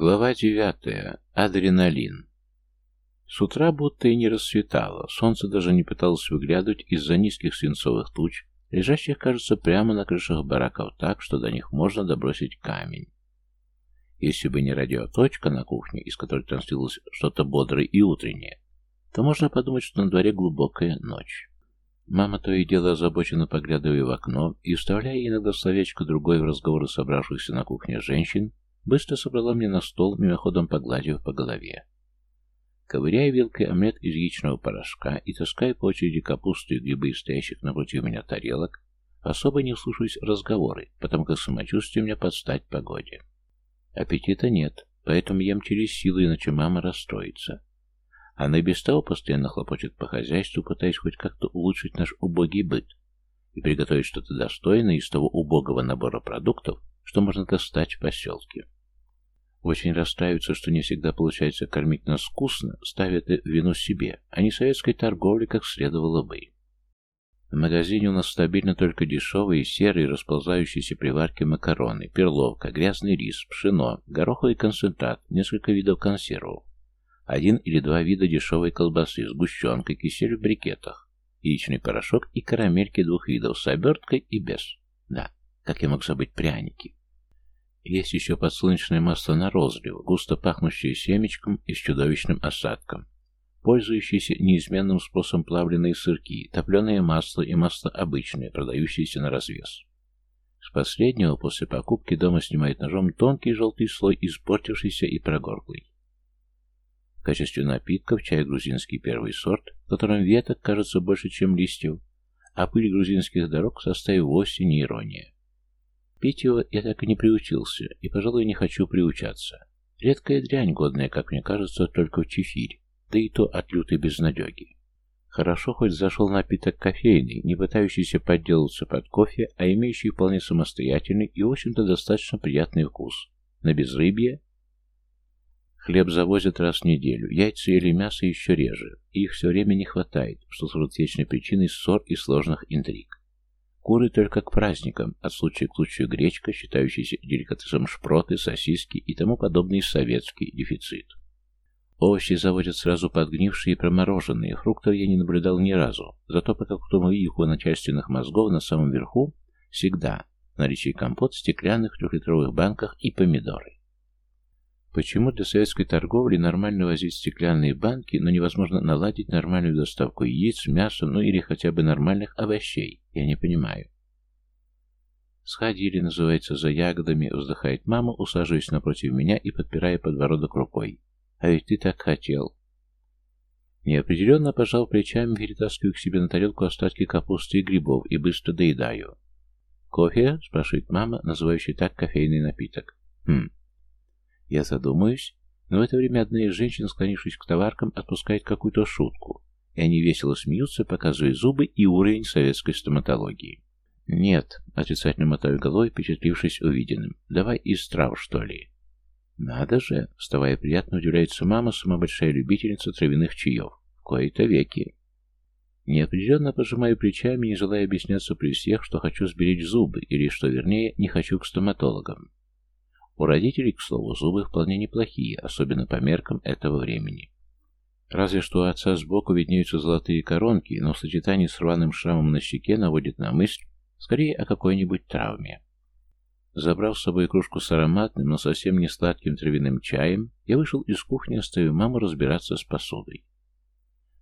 Глава девятая. Адреналин. С утра будто и не расцветало, солнце даже не пыталось выглядывать из-за низких свинцовых туч, лежащих, кажется, прямо на крышах бараков так, что до них можно добросить камень. Если бы не радиоточка на кухне, из которой транслировалось что-то бодрое и утреннее, то можно подумать, что на дворе глубокая ночь. Мама то и дело озабоченно поглядывая в окно и вставляя иногда словечко другое в разговоры собравшихся на кухне женщин, Быстро собрала мне на стол, мимоходом погладив по голове. Ковыряя вилкой омлет из яичного порошка и таская по очереди капусту и грибы, стоящих напротив меня тарелок, особо не вслушиваюсь в разговоры, потому как самочувствие у меня подстать погоде. Аппетита нет, поэтому ем через силу, иначе мама расстроится. Она и без того постоянно хлопочет по хозяйству, пытаясь хоть как-то улучшить наш убогий быт и приготовить что-то достойное из того убогого набора продуктов, что можно достать в поселке. Очень расстраиваются, что не всегда получается кормить нас вкусно, ставят вину себе, а не советской торговли, как следовало бы. В магазине у нас стабильно только дешевые, серые, расползающиеся приварки макароны, перловка, грязный рис, пшено, гороховый концентрат, несколько видов консервов, один или два вида дешевой колбасы, сгущенка, кисель в брикетах, яичный порошок и карамельки двух видов с оберткой и без. Да, как я мог забыть пряники. Есть еще подсолнечное масло на розлив, густо пахнущее семечком и с чудовищным осадком. Пользующиеся неизменным способом плавленые сырки, топленое масло и масло обычное, продающиеся на развес. С последнего после покупки дома снимает ножом тонкий желтый слой, испортившийся и прогорклый. В качестве напитков чай грузинский первый сорт, в котором веток кажется больше, чем листьев, а пыль грузинских дорог в составе вовсе не ирония. Пить его я так и не приучился, и, пожалуй, не хочу приучаться. Редкая дрянь, годная, как мне кажется, только в чефирь, да и то от лютой безнадеги. Хорошо хоть зашел напиток кофейный, не пытающийся подделаться под кофе, а имеющий вполне самостоятельный и, в общем-то, достаточно приятный вкус. На безрыбье Хлеб завозят раз в неделю, яйца или мясо еще реже, и их все время не хватает, что служит вечной причиной ссор и сложных интриг. Куры только к праздникам, от случая к случаю гречка, считающаяся деликатесом шпроты, сосиски и тому подобный советский дефицит. Овощи заводят сразу подгнившие и промороженные, фруктов я не наблюдал ни разу, зато по какому-то их начальственных мозгов на самом верху всегда наличие компот в стеклянных трехлитровых банках и помидоры. Почему для советской торговли нормально возить стеклянные банки, но невозможно наладить нормальную доставку яиц, мяса, ну или хотя бы нормальных овощей? Я не понимаю. Сходили, называется, за ягодами, вздыхает мама, усаживаясь напротив меня и подпирая подбородок рукой. А ведь ты так хотел. Неопределенно пожал плечами, перетаскиваю к себе на тарелку остатки капусты и грибов и быстро доедаю. «Кофе?» — спрашивает мама, называющая так кофейный напиток. «Хм, я задумаюсь, но в это время одна из женщин, склонившись к товаркам, отпускает какую-то шутку, и они весело смеются, показывая зубы и уровень советской стоматологии. «Нет», — отрицательно мотаю головой, впечатлившись увиденным. «Давай из трав, что ли?» «Надо же!» — вставая приятно, удивляется мама, сама большая любительница травяных чаев. В кои-то веки. Неопределенно пожимаю плечами, не желая объясняться при всех, что хочу сберечь зубы, или, что вернее, не хочу к стоматологам. У родителей, к слову, зубы вполне неплохие, особенно по меркам этого времени. Разве что у отца сбоку виднеются золотые коронки, но в сочетании с рваным шрамом на щеке наводит на мысль скорее о какой-нибудь травме. Забрав с собой кружку с ароматным, но совсем не сладким травяным чаем, я вышел из кухни, оставив маму разбираться с посудой.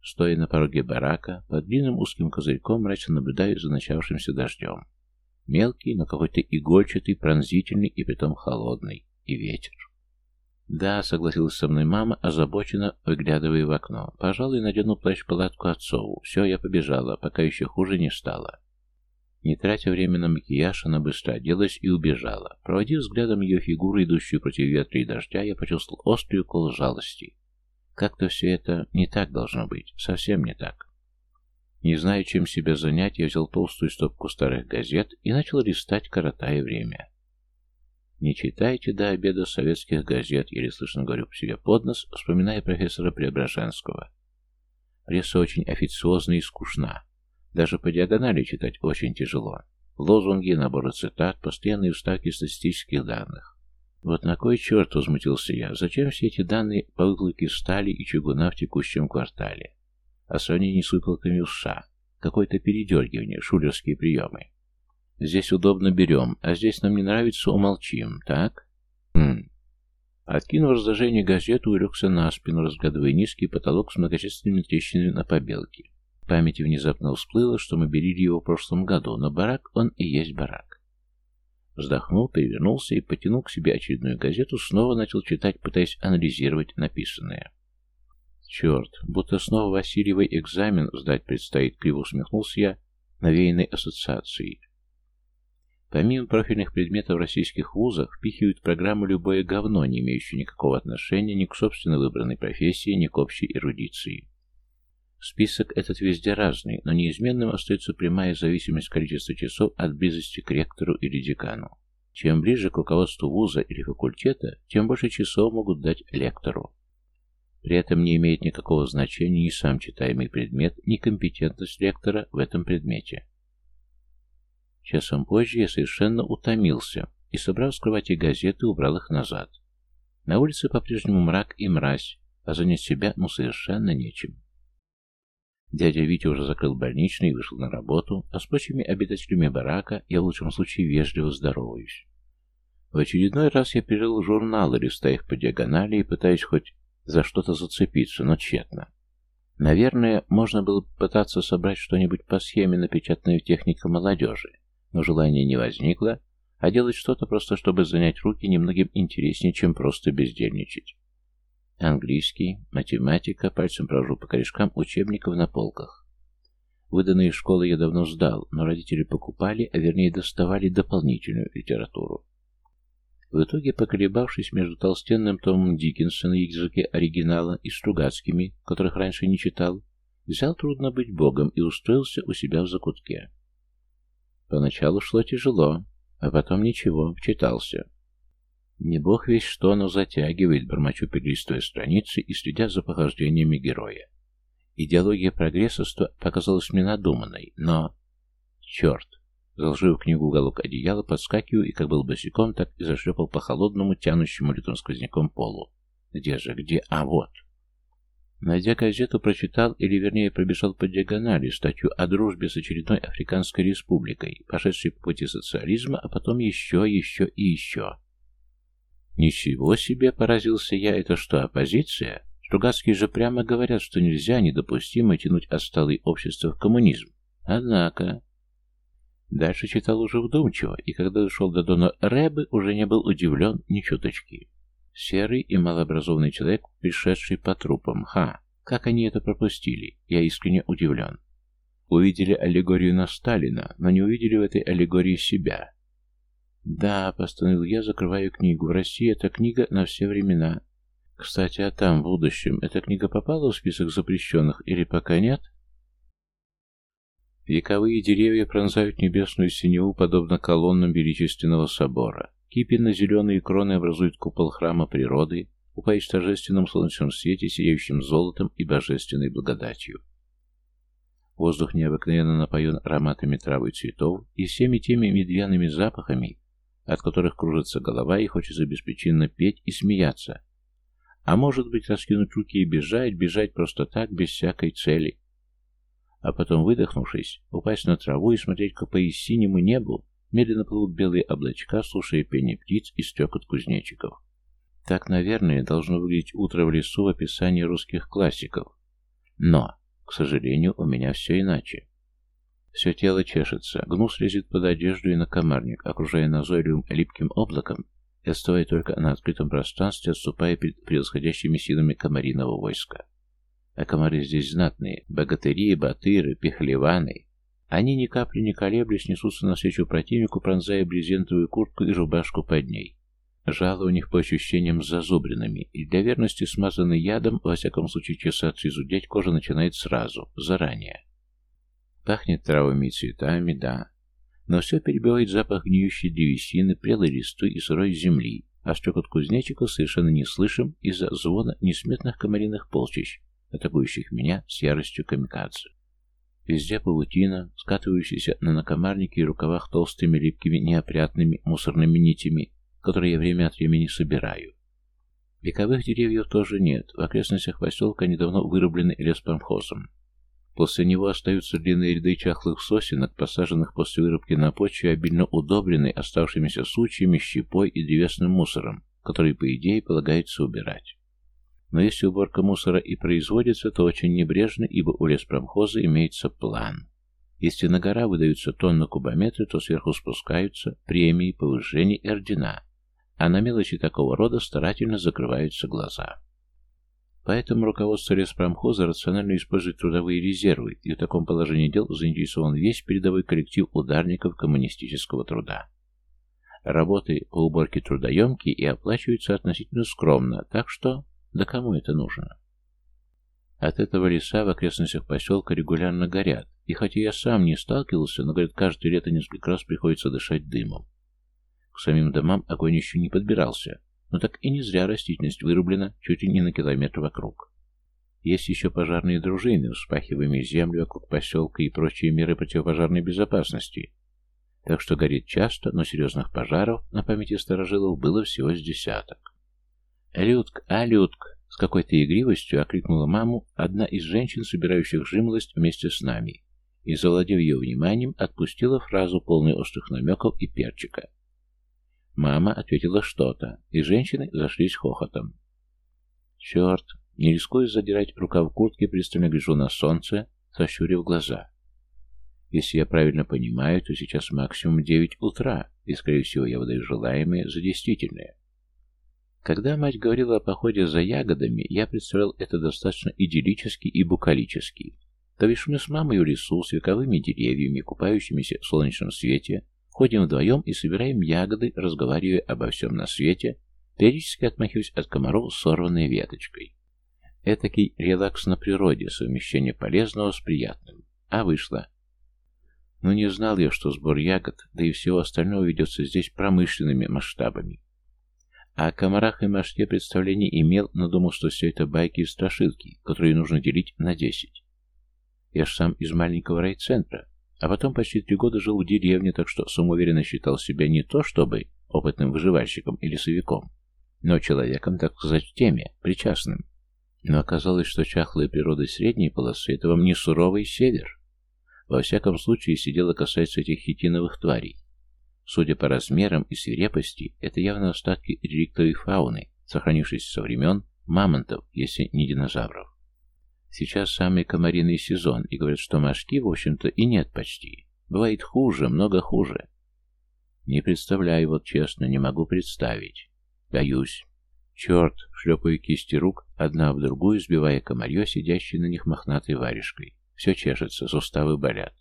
Стоя на пороге барака, под длинным узким козырьком мрачно наблюдаю за начавшимся дождем. Мелкий, но какой-то игольчатый, пронзительный и притом холодный. И ветер. «Да», — согласилась со мной мама, озабоченно выглядывая в окно. «Пожалуй, надену плащ-палатку отцову. Все, я побежала, пока еще хуже не стало». Не тратя время на макияж, она быстро оделась и убежала. Проводив взглядом ее фигуру, идущую против ветра и дождя, я почувствовал острый укол жалости. Как-то все это не так должно быть, совсем не так. Не зная, чем себя занять, я взял толстую стопку старых газет и начал листать, коротая время. «Не читайте до обеда советских газет», или слышно говорю себе под нос, вспоминая профессора Преображенского. Пресса очень официозна и скучна. Даже по диагонали читать очень тяжело. Лозунги, наборы цитат, постоянные вставки статистических данных. Вот на кой черт, возмутился я, зачем все эти данные по выкладке стали и чугуна в текущем квартале? О сравнении с выплатами в США. Какое-то передергивание, шулерские приемы. Здесь удобно берем, а здесь нам не нравится, умолчим, так? Хм. Откинув раздражение газету, улегся на спину, разгадывая низкий потолок с многочисленными трещинами на побелке. В памяти внезапно всплыло, что мы берили его в прошлом году, но барак он и есть барак. Вздохнул, перевернулся и, потянул к себе очередную газету, снова начал читать, пытаясь анализировать написанное. Черт, будто снова Васильевый экзамен сдать предстоит, криво усмехнулся я, навеянной ассоциацией. Помимо профильных предметов в российских вузах, впихивают в программу любое говно, не имеющее никакого отношения ни к собственно выбранной профессии, ни к общей эрудиции. Список этот везде разный, но неизменным остается прямая зависимость количества часов от близости к ректору или декану. Чем ближе к руководству вуза или факультета, тем больше часов могут дать лектору. При этом не имеет никакого значения ни сам читаемый предмет, ни компетентность лектора в этом предмете. Часом позже я совершенно утомился и, собрав с кровати газеты, убрал их назад. На улице по-прежнему мрак и мразь, а занять себя ну совершенно нечем. Дядя Витя уже закрыл больничный и вышел на работу, а с прочими обитателями барака я в лучшем случае вежливо здороваюсь. В очередной раз я перерыл журналы, листая их по диагонали и пытаясь хоть за что-то зацепиться, но тщетно. Наверное, можно было пытаться собрать что-нибудь по схеме, напечатанной в технике молодежи, но желания не возникло, а делать что-то просто, чтобы занять руки, немногим интереснее, чем просто бездельничать. Английский, математика, пальцем прожу по корешкам учебников на полках. Выданные школы я давно сдал, но родители покупали, а вернее доставали дополнительную литературу. В итоге, поколебавшись между толстенным томом Диккенса на языке оригинала и Стругацкими, которых раньше не читал, взял «Трудно быть богом» и устроился у себя в закутке. Поначалу шло тяжело, а потом ничего, вчитался. Не бог весь что, но затягивает, бормочу перелистывая страницы и следя за похождениями героя. Идеология прогрессорства показалась мне надуманной, но... Черт! Заложив книгу уголок одеяла, подскакиваю и как был босиком, так и зашлепал по холодному, тянущему лютым сквозняком полу. Где же, где? А вот! Найдя газету, прочитал, или вернее пробежал по диагонали, статью о дружбе с очередной Африканской республикой, пошедшей по пути социализма, а потом еще, еще и еще. «Ничего себе!» — поразился я. «Это что, оппозиция?» Стругацкие же прямо говорят, что нельзя недопустимо тянуть от столы общества в коммунизм. Однако... Дальше читал уже вдумчиво, и когда дошел до Дона Рэбы, уже не был удивлен ни чуточки. Серый и малообразованный человек, пришедший по трупам. Ха! Как они это пропустили? Я искренне удивлен. Увидели аллегорию на Сталина, но не увидели в этой аллегории себя. «Да», — постановил я, закрываю книгу. «В России эта книга на все времена». «Кстати, а там, в будущем, эта книга попала в список запрещенных или пока нет?» Вековые деревья пронзают небесную синеву, подобно колоннам величественного собора. Кипенно-зеленые кроны образуют купол храма природы, упаясь в торжественном солнечном свете, сияющим золотом и божественной благодатью. Воздух необыкновенно напоен ароматами травы и цветов и всеми теми медвяными запахами, от которых кружится голова и хочется беспричинно петь и смеяться. А может быть, раскинуть руки и бежать, бежать просто так, без всякой цели. А потом, выдохнувшись, упасть на траву и смотреть, как по синему небу медленно плывут белые облачка, слушая пение птиц и стрекот кузнечиков. Так, наверное, должно выглядеть утро в лесу в описании русских классиков. Но, к сожалению, у меня все иначе. Все тело чешется, гнус лезет под одежду и на комарник, окружая назойливым липким облаком, и оставая только на открытом пространстве, отступая перед превосходящими силами комариного войска. А комары здесь знатные, богатыри, батыры, пехлеваны. Они ни капли не колеблясь несутся навстречу противнику, пронзая брезентовую куртку и рубашку под ней. Жало у них по ощущениям с зазубринами, и для верности смазанный ядом, во всяком случае чесаться и зудеть, кожа начинает сразу, заранее. Пахнет травами и цветами, да. Но все перебивает запах гниющей древесины, прелой листвы и сырой земли, а стрекот кузнечиков совершенно не слышим из-за звона несметных комариных полчищ, атакующих меня с яростью камикадзе. Везде паутина, скатывающаяся на накомарнике и рукавах толстыми липкими неопрятными мусорными нитями, которые я время от времени собираю. Вековых деревьев тоже нет, в окрестностях поселка недавно вырублены леспромхозом. После него остаются длинные ряды чахлых сосенок, посаженных после вырубки на почве, обильно удобренной оставшимися сучьями, щепой и древесным мусором, который, по идее, полагается убирать. Но если уборка мусора и производится, то очень небрежно, ибо у леспромхоза имеется план. Если на гора выдаются тонны кубометры, то сверху спускаются премии, повышения и ордена, а на мелочи такого рода старательно закрываются глаза. Поэтому руководство леспромхоза рационально использует трудовые резервы, и в таком положении дел заинтересован весь передовой коллектив ударников коммунистического труда. Работы по уборке трудоемкие и оплачиваются относительно скромно, так что да кому это нужно? От этого леса в окрестностях поселка регулярно горят, и хотя я сам не сталкивался, но, говорят, каждое лето несколько раз приходится дышать дымом. К самим домам огонь еще не подбирался, но так и не зря растительность вырублена чуть ли не на километр вокруг. Есть еще пожарные дружины, вспахиваемые землю вокруг поселка и прочие меры противопожарной безопасности. Так что горит часто, но серьезных пожаров на памяти старожилов было всего с десяток. «Людк, а, Людк!» С какой-то игривостью окликнула маму одна из женщин, собирающих жимолость вместе с нами, и, завладев ее вниманием, отпустила фразу, полную острых намеков и перчика. Мама ответила что-то, и женщины зашлись хохотом. «Черт!» Не рискуя задирать рукав куртки, пристально гляжу на солнце, сощурив глаза. Если я правильно понимаю, то сейчас максимум девять утра, и, скорее всего, я выдаю желаемое за действительное. Когда мать говорила о походе за ягодами, я представлял это достаточно идиллически и букалически. То бишь мы с мамой в лесу с вековыми деревьями, купающимися в солнечном свете, Ходим вдвоем и собираем ягоды, разговаривая обо всем на свете, периодически отмахиваясь от комаров сорванной веточкой. Этакий релакс на природе, совмещение полезного с приятным. А вышло. Но не знал я, что сбор ягод, да и всего остального ведется здесь промышленными масштабами. А о комарах и мошке представление имел, но думал, что все это байки и страшилки, которые нужно делить на десять. Я ж сам из маленького райцентра, а потом почти три года жил в деревне, так что самоуверенно считал себя не то чтобы опытным выживальщиком или лесовиком, но человеком, так сказать, в теме, причастным. Но оказалось, что чахлая природа средней полосы — это вам не суровый север. Во всяком случае, если дело касается этих хитиновых тварей. Судя по размерам и свирепости, это явно остатки реликтовой фауны, сохранившейся со времен мамонтов, если не динозавров. Сейчас самый комариный сезон, и говорят, что мошки, в общем-то, и нет почти. Бывает хуже, много хуже. Не представляю, вот честно, не могу представить. Боюсь. Черт, шлепаю кисти рук, одна в другую, сбивая комарье, сидящее на них мохнатой варежкой. Все чешется, суставы болят.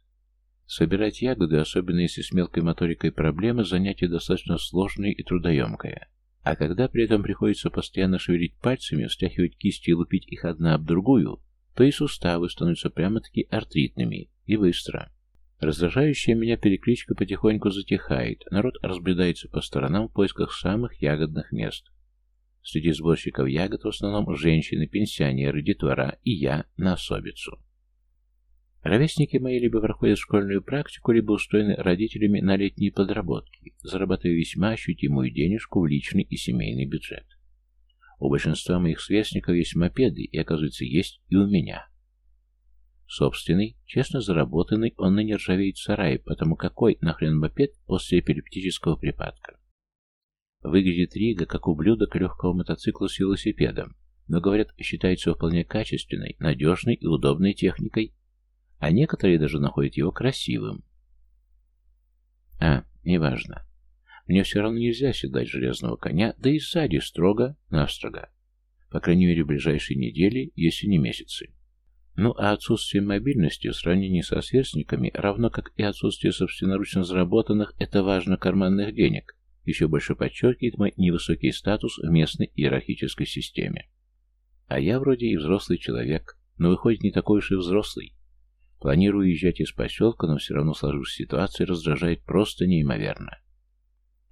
Собирать ягоды, особенно если с мелкой моторикой проблемы, занятие достаточно сложное и трудоемкое. А когда при этом приходится постоянно шевелить пальцами, стягивать кисти и лупить их одна об другую, то и суставы становятся прямо-таки артритными, и быстро. Раздражающая меня перекличка потихоньку затихает, народ разбредается по сторонам в поисках самых ягодных мест. Среди сборщиков ягод в основном женщины, пенсионеры, детвора и я на особицу. Ровесники мои либо проходят школьную практику, либо устроены родителями на летние подработки, зарабатывая весьма ощутимую денежку в личный и семейный бюджет. У большинства моих сверстников есть мопеды, и, оказывается, есть и у меня. Собственный, честно заработанный, он ныне ржавеет в сарае, потому какой нахрен мопед после эпилептического припадка? Выглядит Рига как ублюдок легкого мотоцикла с велосипедом, но, говорят, считается вполне качественной, надежной и удобной техникой, а некоторые даже находят его красивым. А, неважно. Мне все равно нельзя седать железного коня, да и сзади строго-настрого. По крайней мере, в ближайшие недели, если не месяцы. Ну а отсутствие мобильности в сравнении со сверстниками, равно как и отсутствие собственноручно заработанных, это важно, карманных денег, еще больше подчеркивает мой невысокий статус в местной иерархической системе. А я вроде и взрослый человек, но выходит не такой уж и взрослый. Планирую уезжать из поселка, но все равно сложившаяся ситуация раздражает просто неимоверно.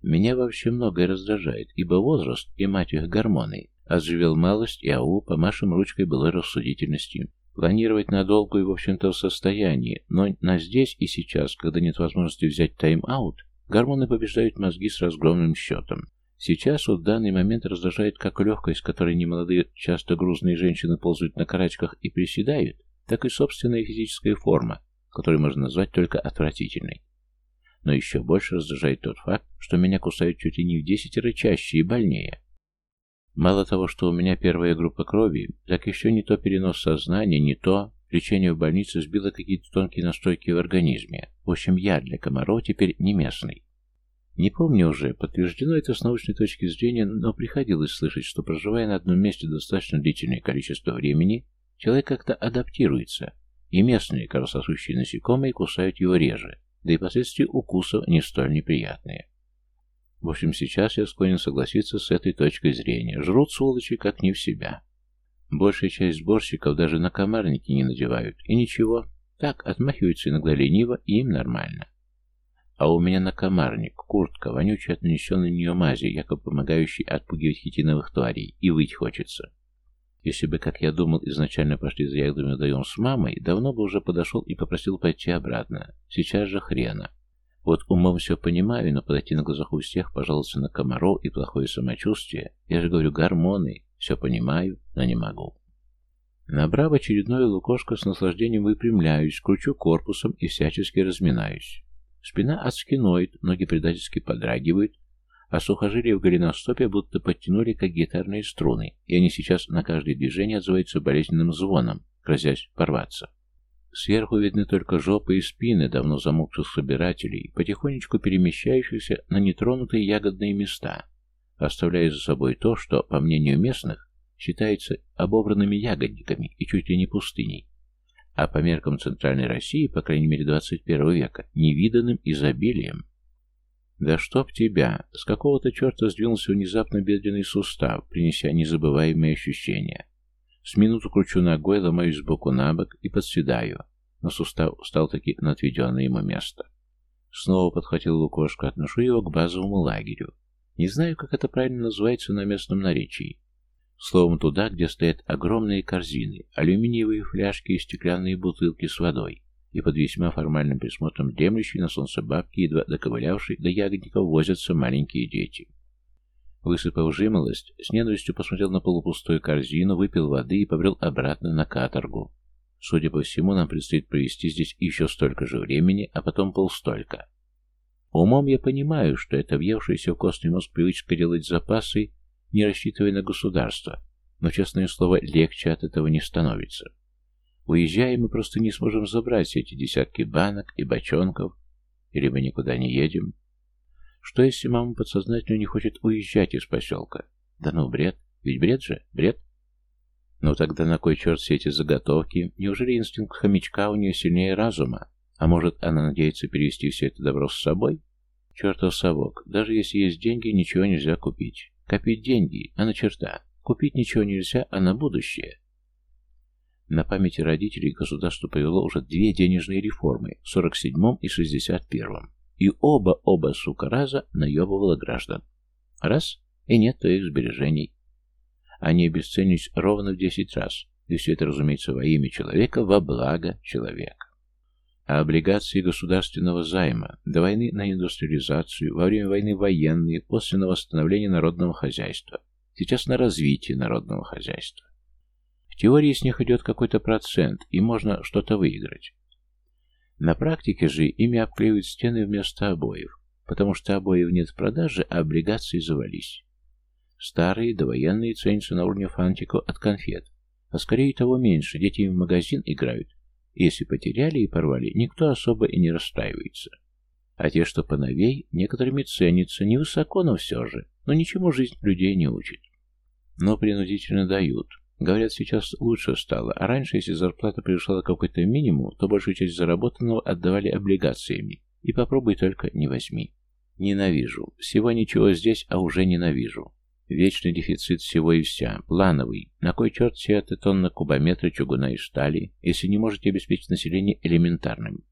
Меня вообще многое раздражает, ибо возраст и, мать их, гормоны. Отживел малость и ау, помашем ручкой былой рассудительности. Планировать надолго и, в общем-то, в состоянии, но на здесь и сейчас, когда нет возможности взять тайм-аут, гормоны побеждают мозги с разгромным счетом. Сейчас вот данный момент раздражает как легкость, которой немолодые, часто грузные женщины ползают на карачках и приседают, так и собственная физическая форма, которую можно назвать только отвратительной. Но еще больше раздражает тот факт, что меня кусают чуть ли не в десятеро чаще и больнее. Мало того, что у меня первая группа крови, так еще не то перенос сознания, не то лечение в больнице сбило какие-то тонкие настройки в организме. В общем, я для комаров теперь не местный. Не помню уже, подтверждено это с научной точки зрения, но приходилось слышать, что проживая на одном месте достаточно длительное количество времени, человек как-то адаптируется, и местные кровососущие насекомые кусают его реже, да и последствия укусов не столь неприятные. В общем, сейчас я склонен согласиться с этой точкой зрения. Жрут сволочи как не в себя. Большая часть сборщиков даже на комарники не надевают, и ничего, так, отмахиваются иногда лениво, и им нормально. А у меня накомарник, куртка, вонючая от нанесенной на нее мази, якобы помогающей отпугивать хитиновых тварей, и выть хочется. Если бы, как я думал, изначально пошли за ягодами вдвоем с мамой, давно бы уже подошел и попросил пойти обратно. Сейчас же хрена. Вот умом все понимаю, но подойти на глазах у всех, пожаловаться на комаров и плохое самочувствие, я же говорю, гормоны, все понимаю, но не могу. Набрав очередное лукошко, с наслаждением выпрямляюсь, кручу корпусом и всячески разминаюсь. Спина адски ноет, ноги предательски подрагивают, а сухожилия в голеностопе будто подтянули, как гитарные струны, и они сейчас на каждое движение отзываются болезненным звоном, грозясь порваться. Сверху видны только жопы и спины давно замокших собирателей, потихонечку перемещающихся на нетронутые ягодные места, оставляя за собой то, что, по мнению местных, считается обобранными ягодниками и чуть ли не пустыней а по меркам Центральной России, по крайней мере 21 века, невиданным изобилием. Да чтоб тебя! С какого-то черта сдвинулся внезапно бедренный сустав, принеся незабываемые ощущения. С минуту кручу ногой, ломаюсь сбоку на бок и подседаю, но сустав стал таки на отведенное ему место. Снова подхватил лукошко, отношу его к базовому лагерю. Не знаю, как это правильно называется на местном наречии. Словом, туда, где стоят огромные корзины, алюминиевые фляжки и стеклянные бутылки с водой, и под весьма формальным присмотром дремлющей на солнце бабки, едва доковылявшей до ягодников, возятся маленькие дети. Высыпав жимолость, с ненавистью посмотрел на полупустую корзину, выпил воды и побрел обратно на каторгу. Судя по всему, нам предстоит провести здесь еще столько же времени, а потом полстолько. Умом я понимаю, что это въевшаяся в костный мозг привычка делать запасы не рассчитывая на государство, но, честное слово, легче от этого не становится. Уезжая, мы просто не сможем забрать все эти десятки банок и бочонков, или мы никуда не едем. Что, если мама подсознательно не хочет уезжать из поселка? Да ну, бред. Ведь бред же, бред. Ну тогда на кой черт все эти заготовки? Неужели инстинкт хомячка у нее сильнее разума? А может, она надеется перевести все это добро с собой? Чертов совок. Даже если есть деньги, ничего нельзя купить. Копить деньги, а на черта. Купить ничего нельзя, а на будущее. На памяти родителей государство провело уже две денежные реформы в 47-м и 61-м. И оба-оба, сука, раза наебывало граждан. Раз, и нет твоих сбережений. Они обесценились ровно в 10 раз. И все это, разумеется, во имя человека, во благо человека а облигации государственного займа, до войны на индустриализацию, во время войны военные, после на восстановление народного хозяйства, сейчас на развитие народного хозяйства. В теории с них идет какой-то процент, и можно что-то выиграть. На практике же ими обклеивают стены вместо обоев, потому что обоев нет в продаже, а облигации завались. Старые довоенные ценятся на уровне фантиков от конфет, а скорее того меньше, дети в магазин играют, если потеряли и порвали, никто особо и не расстраивается. А те, что поновей, некоторыми ценятся, невысоко, но все же, но ничему жизнь людей не учит. Но принудительно дают. Говорят, сейчас лучше стало, а раньше, если зарплата превышала какой-то минимум, то большую часть заработанного отдавали облигациями. И попробуй только не возьми. Ненавижу. Всего ничего здесь, а уже ненавижу. Вечный дефицит всего и вся. Плановый. На кой черт все это тонна кубометра чугуна и стали, если не можете обеспечить население элементарным?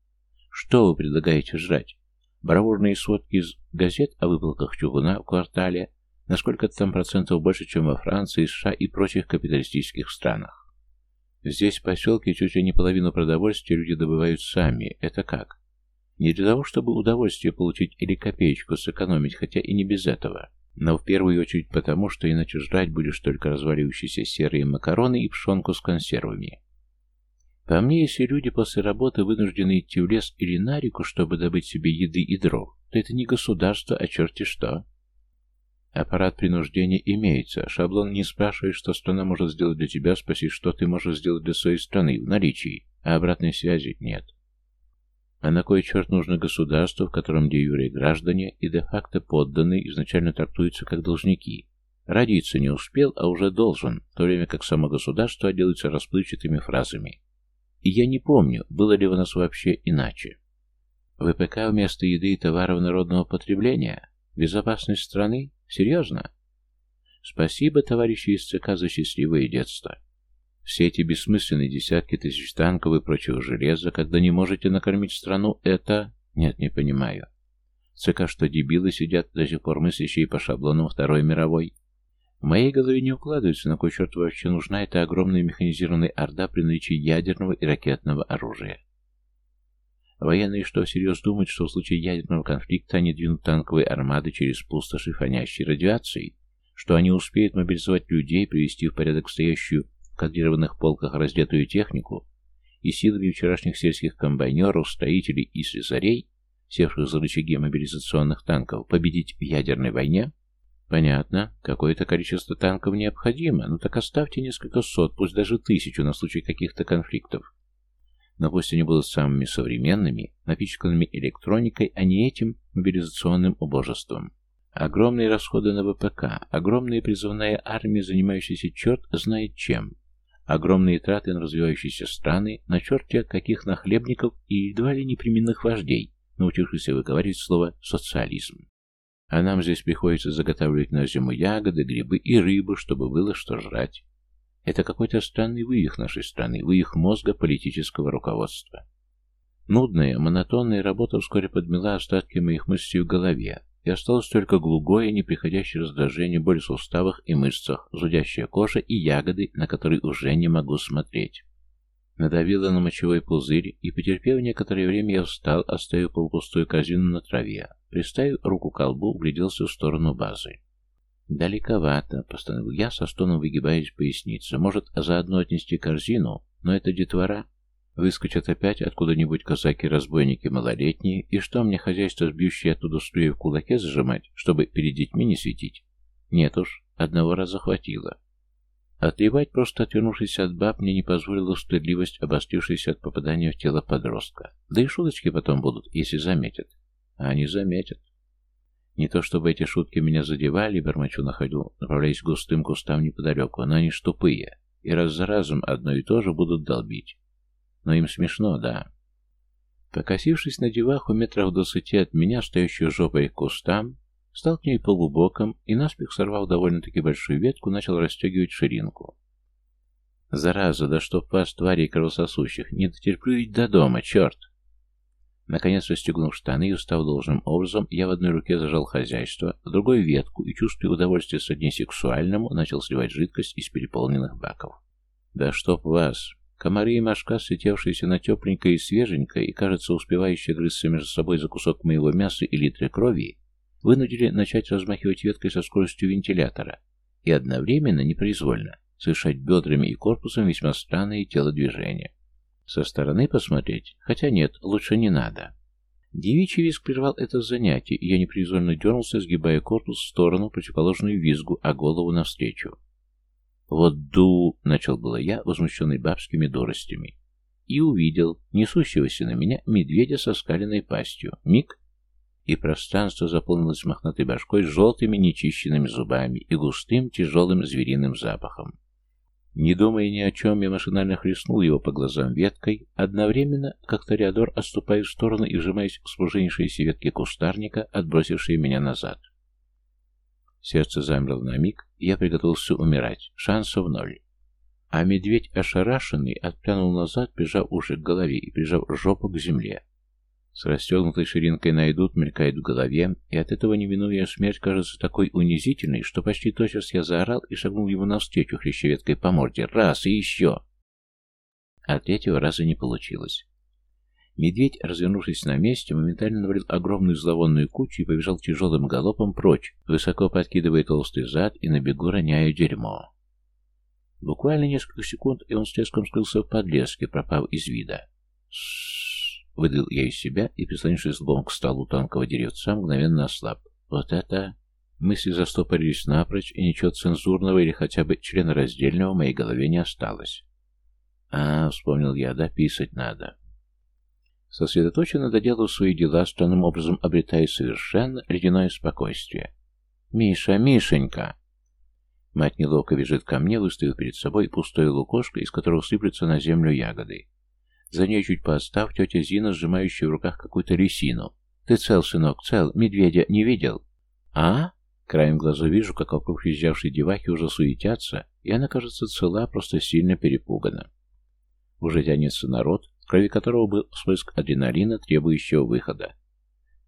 Что вы предлагаете жрать? Бравурные сводки из газет о выплатах чугуна в квартале, насколько там процентов больше, чем во Франции, США и прочих капиталистических странах. Здесь в поселке чуть ли не половину продовольствия люди добывают сами. Это как? Не для того, чтобы удовольствие получить или копеечку сэкономить, хотя и не без этого Но в первую очередь потому, что иначе жрать будешь только разваливающиеся серые макароны и пшенку с консервами. По мне, если люди после работы вынуждены идти в лес или на реку, чтобы добыть себе еды и дров, то это не государство, а черти что. Аппарат принуждения имеется. Шаблон не спрашивает, что страна может сделать для тебя, спросит, что ты можешь сделать для своей страны в наличии, а обратной связи нет. А на кой черт нужно государство, в котором де юре граждане и де-факто подданные изначально трактуются как должники? Родиться не успел, а уже должен, в то время как само государство отделается расплывчатыми фразами. И я не помню, было ли у нас вообще иначе. ВПК вместо еды и товаров народного потребления? Безопасность страны? Серьезно? Спасибо, товарищи из ЦК, за счастливое детство. Все эти бессмысленные десятки тысяч танков и прочего железа, когда не можете накормить страну, это... Нет, не понимаю. ЦК что, дебилы сидят, до сих пор мыслящие по шаблонам Второй мировой? В моей голове не укладывается, на кой черт вообще нужна эта огромная механизированная орда при наличии ядерного и ракетного оружия. Военные что, всерьез думают, что в случае ядерного конфликта они двинут танковые армады через пустоши, фонящей радиацией? Что они успеют мобилизовать людей, привести в порядок стоящую в кадрированных полках раздетую технику и силами вчерашних сельских комбайнеров, строителей и слесарей, севших за рычаги мобилизационных танков, победить в ядерной войне? Понятно, какое-то количество танков необходимо, но так оставьте несколько сот, пусть даже тысячу на случай каких-то конфликтов. Но пусть они будут самыми современными, напичканными электроникой, а не этим мобилизационным убожеством. Огромные расходы на ВПК, огромная призывная армия, занимающаяся черт знает чем. Огромные траты на развивающиеся страны, на черте каких нахлебников и едва ли непременных вождей, научившихся выговаривать слово «социализм». А нам здесь приходится заготавливать на зиму ягоды, грибы и рыбу, чтобы было что жрать. Это какой-то странный вывих нашей страны, вывих мозга политического руководства. Нудная, монотонная работа вскоре подмела остатки моих мыслей в голове, и осталось только глубокое, неприходящее раздражение, боль в суставах и мышцах, зудящая кожа и ягоды, на которые уже не могу смотреть. Надавила на мочевой пузырь, и, потерпев некоторое время, я встал, оставив полупустую корзину на траве. Приставив руку к колбу, угляделся в сторону базы. «Далековато», — постановил я, со стоном выгибаясь поясница. «Может, заодно отнести корзину? Но это детвора. Выскочат опять откуда-нибудь казаки-разбойники малолетние, и что мне хозяйство, сбьющее оттуда струи в кулаке, зажимать, чтобы перед детьми не светить? Нет уж, одного раза хватило». Отливать, просто отвернувшись от баб, мне не позволила стыдливость, обострившаяся от попадания в тело подростка. Да и шуточки потом будут, если заметят. А они заметят. Не то чтобы эти шутки меня задевали, бормочу на ходу, направляясь к густым кустам неподалеку, но они ж тупые, и раз за разом одно и то же будут долбить. Но им смешно, да. Покосившись на деваху метрах двадцати от меня, стоящую жопой к кустам, стал к ней полубоком и, наспех сорвав довольно-таки большую ветку, начал расстегивать ширинку. «Зараза, да чтоб вас, тварей кровососущих, не дотерплю ведь до дома, черт!» Наконец, расстегнув штаны и устав должным образом, я в одной руке зажал хозяйство, в другой ветку и, чувствуя удовольствие сродни сексуальному, начал сливать жидкость из переполненных баков. «Да чтоб вас!» Комары и мошка, светевшиеся на тепленькое и свеженькое, и, кажется, успевающие грызться между собой за кусок моего мяса и литры крови, вынудили начать размахивать веткой со скоростью вентилятора и одновременно, непроизвольно, совершать бедрами и корпусом весьма странные телодвижения. Со стороны посмотреть? Хотя нет, лучше не надо. Девичий визг прервал это занятие, и я непроизвольно дернулся, сгибая корпус в сторону, противоположную визгу, а голову навстречу. «Вот ду!» — начал было я, возмущенный бабскими дуростями. И увидел несущегося на меня медведя со скаленной пастью. Миг, и пространство заполнилось мохнатой башкой с желтыми нечищенными зубами и густым тяжелым звериным запахом. Не думая ни о чем, я машинально хлестнул его по глазам веткой, одновременно, как Тореадор, отступая в сторону и вжимаясь в спружинившиеся ветки кустарника, отбросившие меня назад. Сердце замерло на миг, и я приготовился умирать. Шансов ноль. А медведь, ошарашенный, отпрянул назад, прижав уши к голове и прижав жопу к земле. С расстегнутой ширинкой найдут, мелькает в голове, и от этого неминуемая смерть кажется такой унизительной, что почти тотчас я заорал и шагнул ему навстречу хрящеветкой по морде. Раз и еще! А третьего раза не получилось. Медведь, развернувшись на месте, моментально навалил огромную зловонную кучу и побежал тяжелым галопом прочь, высоко подкидывая толстый зад и на бегу роняя дерьмо. Буквально несколько секунд, и он с треском скрылся в подлеске, пропав из вида. «С-с-с!» — выдал я из себя и, прислонившись лбом к столу тонкого деревца, мгновенно ослаб. «Вот это...» Мысли застопорились напрочь, и ничего цензурного или хотя бы членораздельного в моей голове не осталось. «А, — вспомнил я, — да, писать надо». Сосредоточенно доделал свои дела, странным образом обретая совершенно ледяное спокойствие. «Миша, Мишенька!» Мать неловко бежит ко мне, выставив перед собой пустое лукошко, из которого сыплются на землю ягоды. За ней чуть поостав тетя Зина, сжимающая в руках какую-то ресину. «Ты цел, сынок, цел, медведя не видел?» «А?» Краем глаза вижу, как вокруг въезжавшей девахи уже суетятся, и она, кажется, цела, просто сильно перепугана. Уже тянется народ, в крови которого был всплеск адреналина, требующего выхода.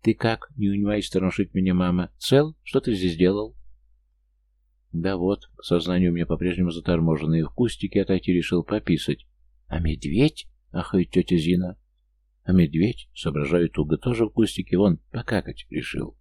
«Ты как?» — не унимаясь торошить меня мама. «Цел? Что ты здесь делал?» Да вот, сознание у меня по-прежнему заторможено, и в кустике отойти решил пописать. А медведь? Ахает тетя Зина. А медведь, соображаю туго, тоже в кустике, вон, покакать решил.